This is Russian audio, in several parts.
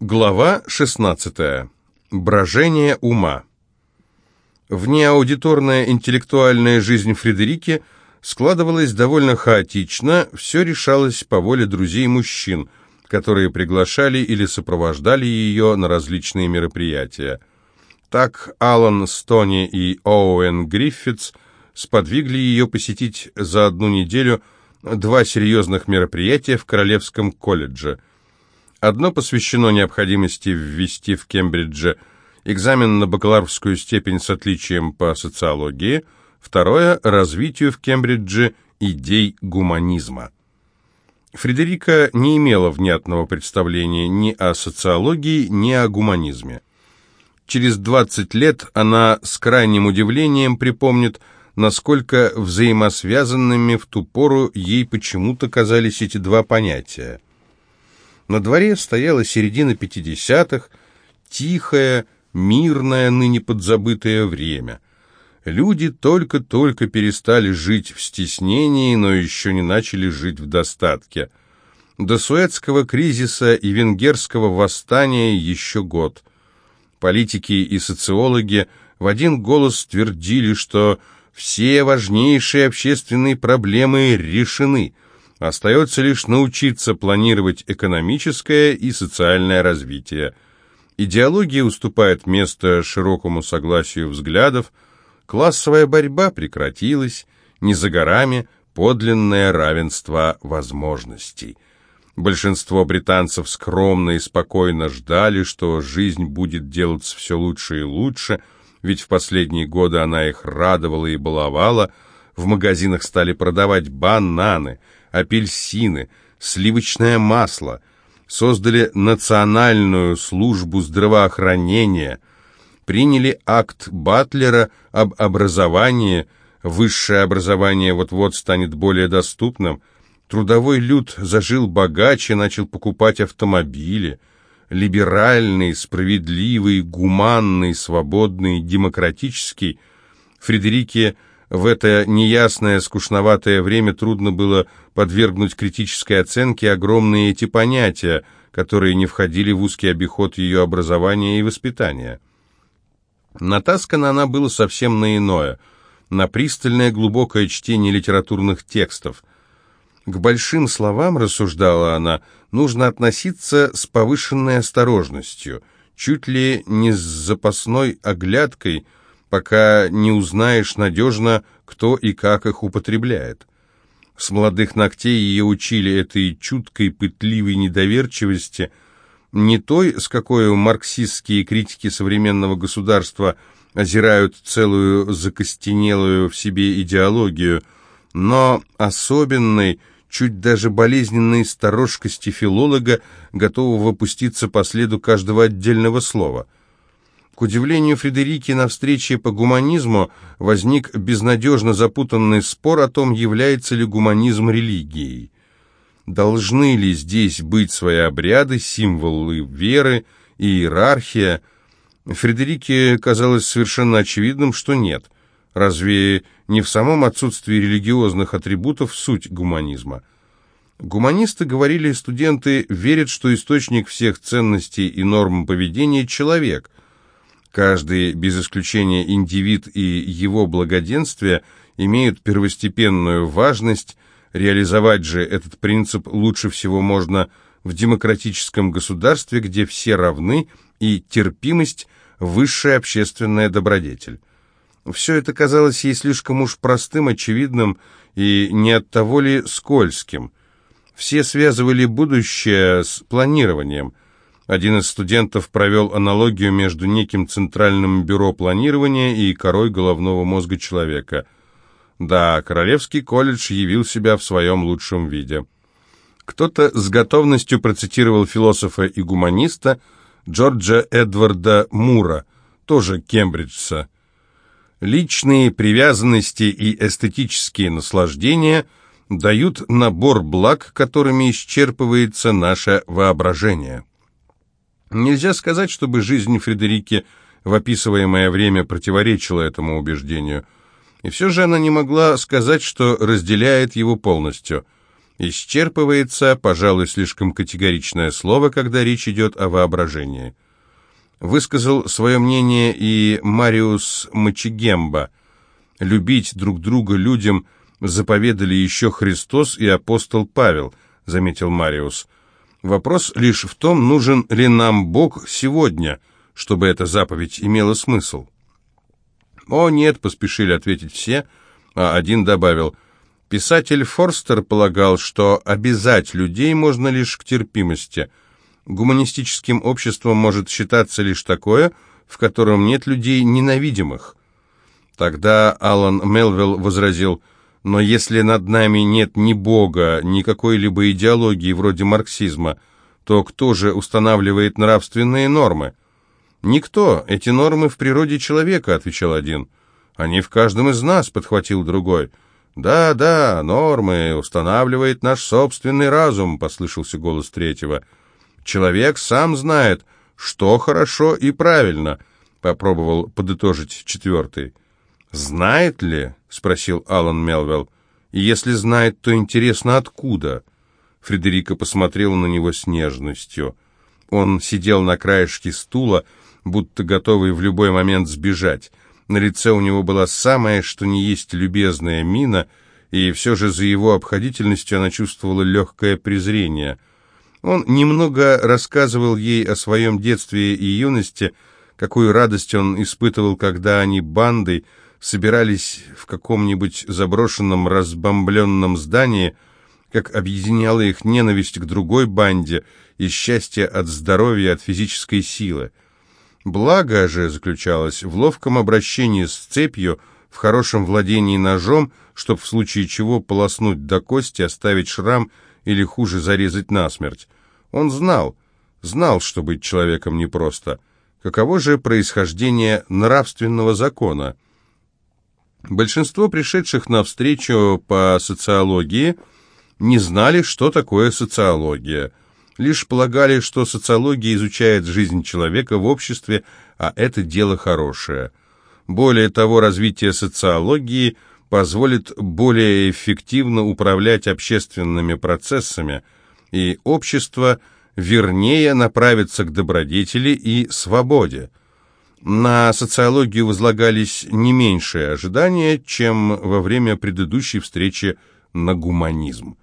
Глава 16. Брожение ума. Внеаудиторная интеллектуальная жизнь Фредерики складывалась довольно хаотично, все решалось по воле друзей-мужчин, которые приглашали или сопровождали ее на различные мероприятия. Так Алан Стони и Оуэн Гриффитс сподвигли ее посетить за одну неделю два серьезных мероприятия в Королевском колледже – Одно посвящено необходимости ввести в Кембридже экзамен на бакалаврскую степень с отличием по социологии, второе – развитию в Кембридже идей гуманизма. Фредерика не имела внятного представления ни о социологии, ни о гуманизме. Через 20 лет она с крайним удивлением припомнит, насколько взаимосвязанными в ту пору ей почему-то казались эти два понятия. На дворе стояла середина пятидесятых, тихое, мирное, ныне подзабытое время. Люди только-только перестали жить в стеснении, но еще не начали жить в достатке. До Суэцкого кризиса и венгерского восстания еще год. Политики и социологи в один голос твердили, что все важнейшие общественные проблемы решены – Остается лишь научиться планировать экономическое и социальное развитие. Идеология уступает место широкому согласию взглядов, классовая борьба прекратилась, не за горами подлинное равенство возможностей. Большинство британцев скромно и спокойно ждали, что жизнь будет делаться все лучше и лучше, ведь в последние годы она их радовала и баловала, в магазинах стали продавать бананы – апельсины, сливочное масло, создали Национальную службу здравоохранения, приняли акт Батлера об образовании, высшее образование вот-вот станет более доступным, трудовой люд зажил богаче, начал покупать автомобили, либеральный, справедливый, гуманный, свободный, демократический, Фредерике в это неясное, скучноватое время трудно было подвергнуть критической оценке огромные эти понятия, которые не входили в узкий обиход ее образования и воспитания. Натаскана она была совсем на иное, на пристальное глубокое чтение литературных текстов. К большим словам, рассуждала она, нужно относиться с повышенной осторожностью, чуть ли не с запасной оглядкой – пока не узнаешь надежно, кто и как их употребляет. С молодых ногтей ее учили этой чуткой, пытливой недоверчивости, не той, с какой марксистские критики современного государства озирают целую закостенелую в себе идеологию, но особенной, чуть даже болезненной сторожкости филолога, готового пуститься по следу каждого отдельного слова – к удивлению Фредерики, на встрече по гуманизму возник безнадежно запутанный спор о том, является ли гуманизм религией. Должны ли здесь быть свои обряды, символы веры, иерархия? Фредерике казалось совершенно очевидным, что нет. Разве не в самом отсутствии религиозных атрибутов суть гуманизма? Гуманисты, говорили студенты, верят, что источник всех ценностей и норм поведения – человек – Каждый, без исключения индивид и его благоденствие, имеют первостепенную важность, реализовать же этот принцип лучше всего можно в демократическом государстве, где все равны и терпимость – высшая общественная добродетель. Все это казалось ей слишком уж простым, очевидным и не от того ли скользким. Все связывали будущее с планированием – один из студентов провел аналогию между неким центральным бюро планирования и корой головного мозга человека. Да, Королевский колледж явил себя в своем лучшем виде. Кто-то с готовностью процитировал философа и гуманиста Джорджа Эдварда Мура, тоже кембриджца. Личные привязанности и эстетические наслаждения дают набор благ, которыми исчерпывается наше воображение. Нельзя сказать, чтобы жизнь Фредерики в описываемое время противоречила этому убеждению. И все же она не могла сказать, что разделяет его полностью. Исчерпывается, пожалуй, слишком категоричное слово, когда речь идет о воображении. Высказал свое мнение и Мариус Мачигемба. Любить друг друга людям заповедали еще Христос и апостол Павел, заметил Мариус. Вопрос лишь в том, нужен ли нам Бог сегодня, чтобы эта заповедь имела смысл. «О, нет», — поспешили ответить все, а один добавил — Писатель Форстер полагал, что обязать людей можно лишь к терпимости. Гуманистическим обществом может считаться лишь такое, в котором нет людей ненавидимых. Тогда Алан Мелвилл возразил, но если над нами нет ни Бога, ни какой-либо идеологии вроде марксизма, то кто же устанавливает нравственные нормы? Никто, эти нормы в природе человека, отвечал один. Они в каждом из нас, подхватил другой. «Да, да, нормы устанавливает наш собственный разум», — послышался голос третьего. «Человек сам знает, что хорошо и правильно», — попробовал подытожить четвертый. «Знает ли?» — спросил Алан Мелвелл. «И если знает, то интересно, откуда?» Фредерика посмотрела на него с нежностью. Он сидел на краешке стула, будто готовый в любой момент сбежать. На лице у него была самая, что ни есть, любезная мина, и все же за его обходительностью она чувствовала легкое презрение. Он немного рассказывал ей о своем детстве и юности, какую радость он испытывал, когда они бандой собирались в каком-нибудь заброшенном разбомбленном здании, как объединяла их ненависть к другой банде и счастье от здоровья, от физической силы. Благо же заключалось в ловком обращении с цепью, в хорошем владении ножом, чтобы в случае чего полоснуть до кости, оставить шрам или хуже зарезать насмерть. Он знал, знал, что быть человеком непросто. Каково же происхождение нравственного закона? Большинство пришедших на встречу по социологии не знали, что такое социология – лишь полагали, что социология изучает жизнь человека в обществе, а это дело хорошее. Более того, развитие социологии позволит более эффективно управлять общественными процессами, и общество вернее направится к добродетели и свободе. На социологию возлагались не меньшие ожидания, чем во время предыдущей встречи на гуманизм.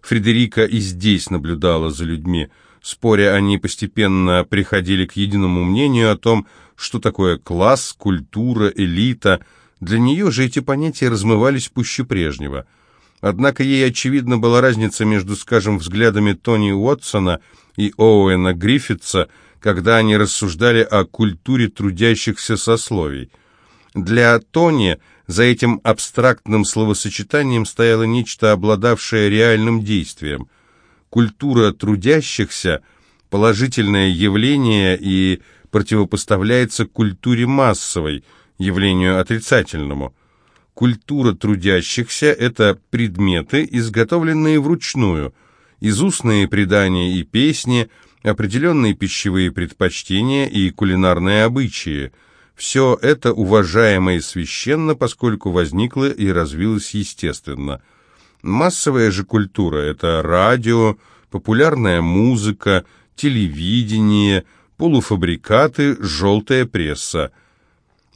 Фредерика и здесь наблюдала за людьми. Споря, они постепенно приходили к единому мнению о том, что такое класс, культура, элита. Для нее же эти понятия размывались пуще прежнего. Однако ей, очевидно, была разница между, скажем, взглядами Тони Уотсона и Оуэна Гриффитса, когда они рассуждали о культуре трудящихся сословий. Для Тони за этим абстрактным словосочетанием стояло нечто, обладавшее реальным действием. Культура трудящихся – положительное явление и противопоставляется культуре массовой, явлению отрицательному. Культура трудящихся – это предметы, изготовленные вручную, изустные предания и песни, определенные пищевые предпочтения и кулинарные обычаи – все это уважаемо и священно, поскольку возникло и развилось естественно. Массовая же культура – это радио, популярная музыка, телевидение, полуфабрикаты, желтая пресса.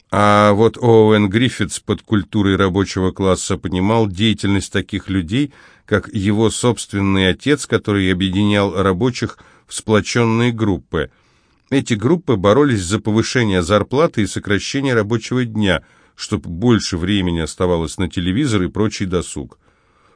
А вот Оуэн Гриффитс под культурой рабочего класса понимал деятельность таких людей, как его собственный отец, который объединял рабочих в сплоченные группы – эти группы боролись за повышение зарплаты и сокращение рабочего дня, чтобы больше времени оставалось на телевизор и прочий досуг.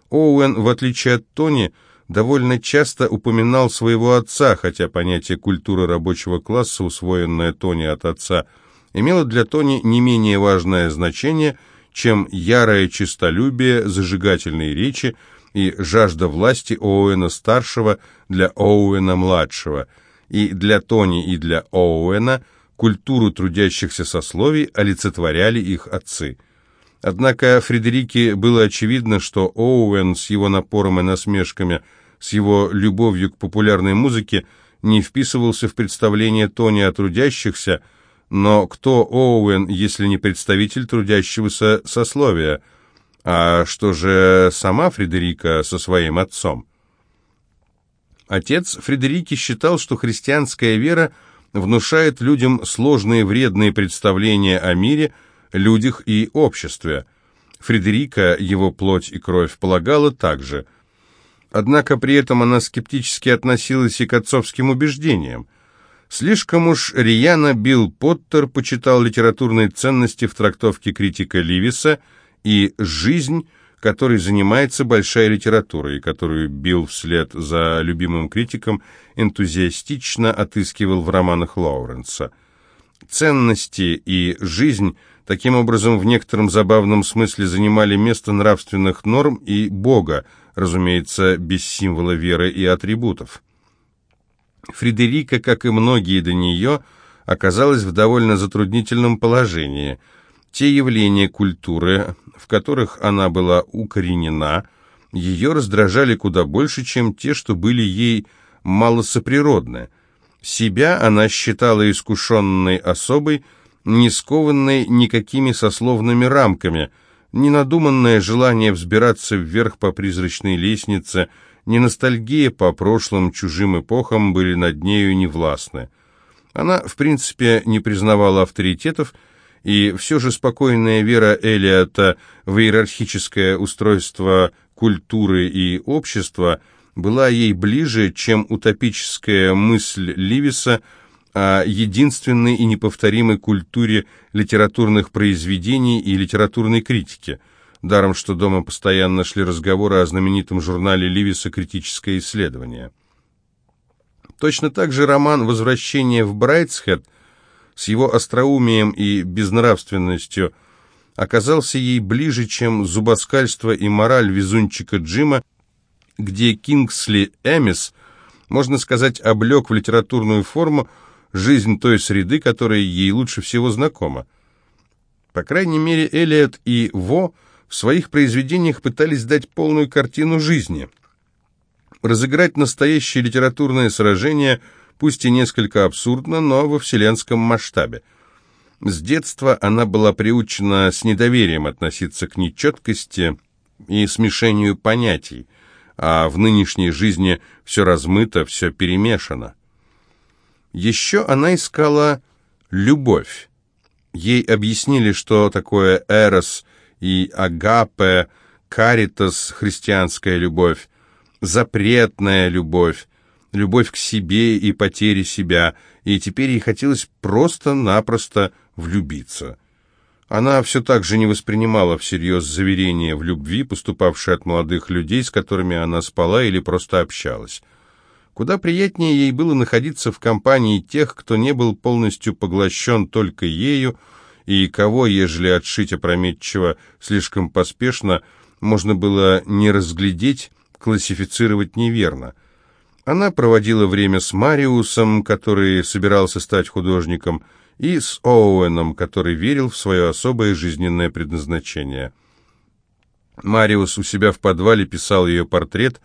Оуэн, в отличие от Тони, довольно часто упоминал своего отца, хотя понятие культуры рабочего класса, усвоенное Тони от отца, имело для Тони не менее важное значение, чем ярое честолюбие, зажигательные речи и жажда власти Оуэна-старшего для Оуэна-младшего – и для Тони, и для Оуэна культуру трудящихся сословий олицетворяли их отцы. Однако Фредерике было очевидно, что Оуэн с его напором и насмешками, с его любовью к популярной музыке не вписывался в представление Тони о трудящихся, но кто Оуэн, если не представитель трудящегося сословия? А что же сама Фредерика со своим отцом? Отец Фредерики считал, что христианская вера внушает людям сложные вредные представления о мире, людях и обществе. Фредерика, его плоть и кровь, полагала так же. Однако при этом она скептически относилась и к отцовским убеждениям. Слишком уж рьяно Билл Поттер почитал литературные ценности в трактовке критика Ливиса и «жизнь», которой занимается большая литература, и которую Билл вслед за любимым критиком энтузиастично отыскивал в романах Лоуренса. Ценности и жизнь таким образом в некотором забавном смысле занимали место нравственных норм и Бога, разумеется, без символа веры и атрибутов. Фредерика, как и многие до нее, оказалась в довольно затруднительном положении. Те явления культуры, в которых она была укоренена, ее раздражали куда больше, чем те, что были ей малосоприродны. Себя она считала искушенной особой, не скованной никакими сословными рамками, ненадуманное желание взбираться вверх по призрачной лестнице, ни ностальгия по прошлым чужим эпохам были над нею невластны. Она, в принципе, не признавала авторитетов, и все же спокойная вера Элиота в иерархическое устройство культуры и общества была ей ближе, чем утопическая мысль Ливиса о единственной и неповторимой культуре литературных произведений и литературной критики. Даром, что дома постоянно шли разговоры о знаменитом журнале Ливиса «Критическое исследование». Точно так же роман «Возвращение в Брайтсхед» с его остроумием и безнравственностью оказался ей ближе, чем зубоскальство и мораль везунчика Джима, где Кингсли Эмис, можно сказать, облег в литературную форму жизнь той среды, которая ей лучше всего знакома. По крайней мере, Элиот и Во в своих произведениях пытались дать полную картину жизни, разыграть настоящее литературное сражение – пусть и несколько абсурдно, но во вселенском масштабе. С детства она была приучена с недоверием относиться к нечеткости и смешению понятий, а в нынешней жизни все размыто, все перемешано. Еще она искала любовь. Ей объяснили, что такое эрос и агапе, каритас, христианская любовь, запретная любовь, любовь к себе и потере себя, и теперь ей хотелось просто-напросто влюбиться. Она все так же не воспринимала всерьез заверения в любви, поступавшие от молодых людей, с которыми она спала или просто общалась. Куда приятнее ей было находиться в компании тех, кто не был полностью поглощен только ею, и кого, ежели отшить опрометчиво слишком поспешно, можно было не разглядеть, классифицировать неверно. Она проводила время с Мариусом, который собирался стать художником, и с Оуэном, который верил в свое особое жизненное предназначение. Мариус у себя в подвале писал ее портрет,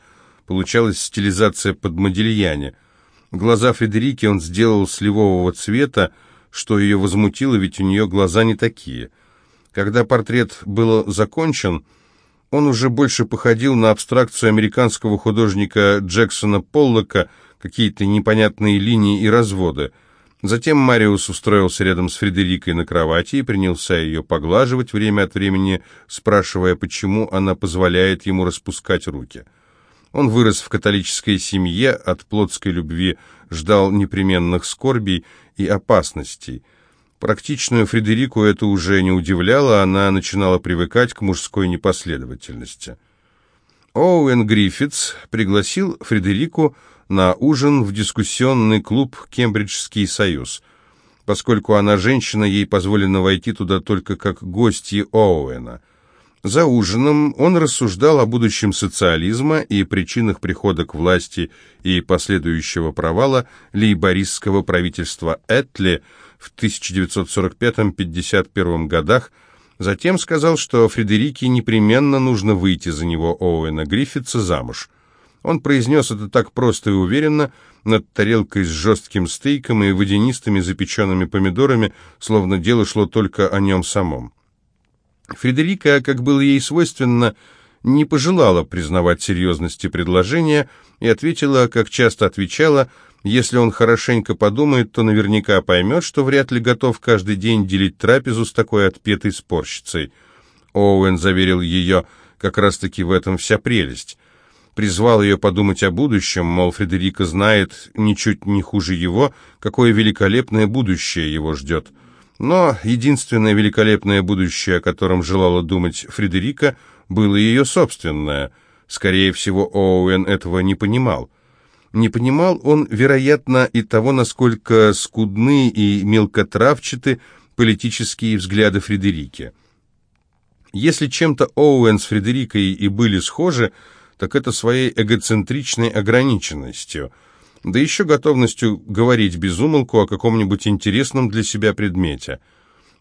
получалась стилизация под Модильяне. Глаза Фредерики он сделал сливового цвета, что ее возмутило, ведь у нее глаза не такие. Когда портрет был закончен, он уже больше походил на абстракцию американского художника Джексона Поллока, какие-то непонятные линии и разводы. Затем Мариус устроился рядом с Фредерикой на кровати и принялся ее поглаживать время от времени, спрашивая, почему она позволяет ему распускать руки. Он вырос в католической семье, от плотской любви ждал непременных скорбей и опасностей – Практичную Фредерику это уже не удивляло, она начинала привыкать к мужской непоследовательности. Оуэн Гриффитс пригласил Фредерику на ужин в дискуссионный клуб «Кембриджский союз». Поскольку она женщина, ей позволено войти туда только как гости Оуэна. За ужином он рассуждал о будущем социализма и причинах прихода к власти и последующего провала лейбористского правительства Этли – в 1945-51 годах, затем сказал, что Фредерике непременно нужно выйти за него Оуэна Гриффитса замуж. Он произнес это так просто и уверенно, над тарелкой с жестким стейком и водянистыми запеченными помидорами, словно дело шло только о нем самом. Фредерика, как было ей свойственно, не пожелала признавать серьезности предложения и ответила, как часто отвечала, если он хорошенько подумает, то наверняка поймет, что вряд ли готов каждый день делить трапезу с такой отпетой спорщицей. Оуэн заверил ее, как раз-таки в этом вся прелесть. Призвал ее подумать о будущем, мол, Фредерика знает, ничуть не хуже его, какое великолепное будущее его ждет. Но единственное великолепное будущее, о котором желала думать Фредерика, было ее собственное. Скорее всего, Оуэн этого не понимал. Не понимал он, вероятно, и того, насколько скудны и мелкотравчаты политические взгляды Фредерики. Если чем-то Оуэн с Фредерикой и были схожи, так это своей эгоцентричной ограниченностью, да еще готовностью говорить без умолку о каком-нибудь интересном для себя предмете.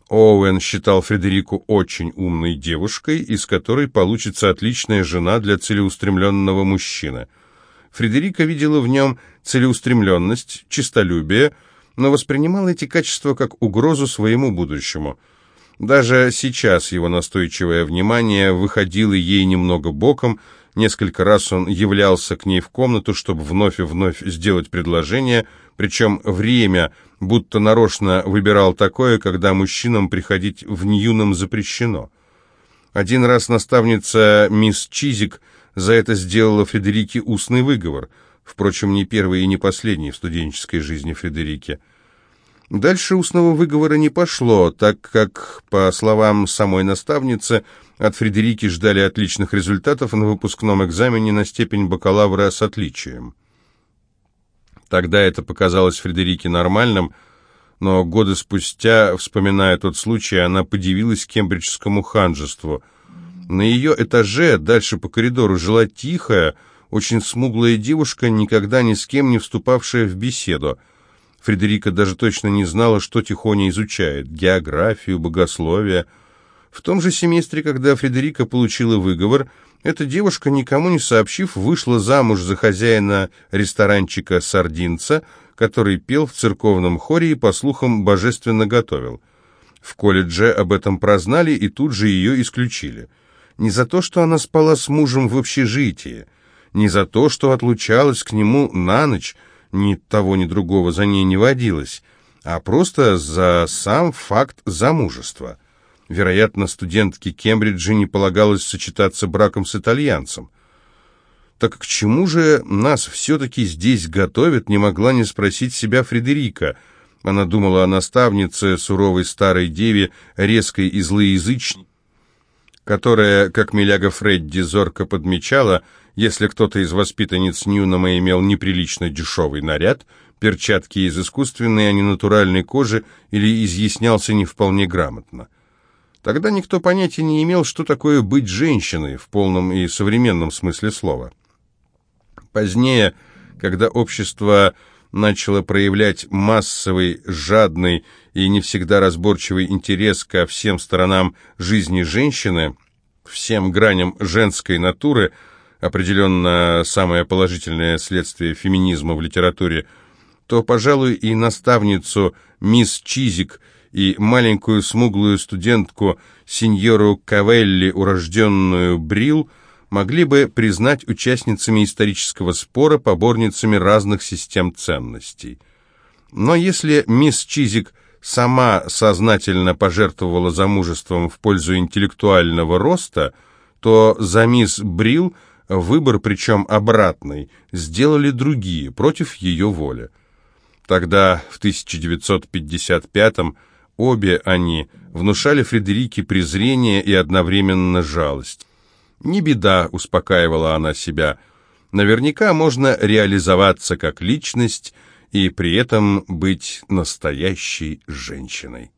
Оуэн считал Фредерику очень умной девушкой, из которой получится отличная жена для целеустремленного мужчины. Фредерика видела в нем целеустремленность, честолюбие, но воспринимала эти качества как угрозу своему будущему – даже сейчас его настойчивое внимание выходило ей немного боком, несколько раз он являлся к ней в комнату, чтобы вновь и вновь сделать предложение, причем время будто нарочно выбирал такое, когда мужчинам приходить в Ньюном запрещено. Один раз наставница мисс Чизик за это сделала Фредерике устный выговор, впрочем, не первый и не последний в студенческой жизни Фредерики – Дальше устного выговора не пошло, так как, по словам самой наставницы, от Фредерики ждали отличных результатов на выпускном экзамене на степень бакалавра с отличием. Тогда это показалось Фредерике нормальным, но годы спустя, вспоминая тот случай, она подивилась кембриджскому ханжеству. На ее этаже, дальше по коридору, жила тихая, очень смуглая девушка, никогда ни с кем не вступавшая в беседу – Фредерика даже точно не знала, что Тихоня изучает – географию, богословие. В том же семестре, когда Фредерика получила выговор, эта девушка, никому не сообщив, вышла замуж за хозяина ресторанчика «Сардинца», который пел в церковном хоре и, по слухам, божественно готовил. В колледже об этом прознали и тут же ее исключили. Не за то, что она спала с мужем в общежитии, не за то, что отлучалась к нему на ночь – ни того, ни другого за ней не водилось, а просто за сам факт замужества. Вероятно, студентке Кембриджа не полагалось сочетаться браком с итальянцем. Так к чему же нас все-таки здесь готовят, не могла не спросить себя Фредерика. Она думала о наставнице, суровой старой деве, резкой и злоязычной, которая, как Миляга Фредди зорко подмечала, если кто-то из воспитанниц Ньюнама имел неприлично дешевый наряд, перчатки из искусственной, а не натуральной кожи, или изъяснялся не вполне грамотно. Тогда никто понятия не имел, что такое быть женщиной в полном и современном смысле слова. Позднее, когда общество начало проявлять массовый, жадный и не всегда разборчивый интерес ко всем сторонам жизни женщины, всем граням женской натуры – определенно самое положительное следствие феминизма в литературе, то, пожалуй, и наставницу мисс Чизик и маленькую смуглую студентку сеньору Кавелли, урожденную Брил, могли бы признать участницами исторического спора, поборницами разных систем ценностей. Но если мисс Чизик сама сознательно пожертвовала замужеством в пользу интеллектуального роста, то за мисс Брил – Выбор, причем обратный, сделали другие, против ее воли. Тогда, в 1955-м, обе они внушали Фредерике презрение и одновременно жалость. «Не беда», — успокаивала она себя, — «наверняка можно реализоваться как личность и при этом быть настоящей женщиной».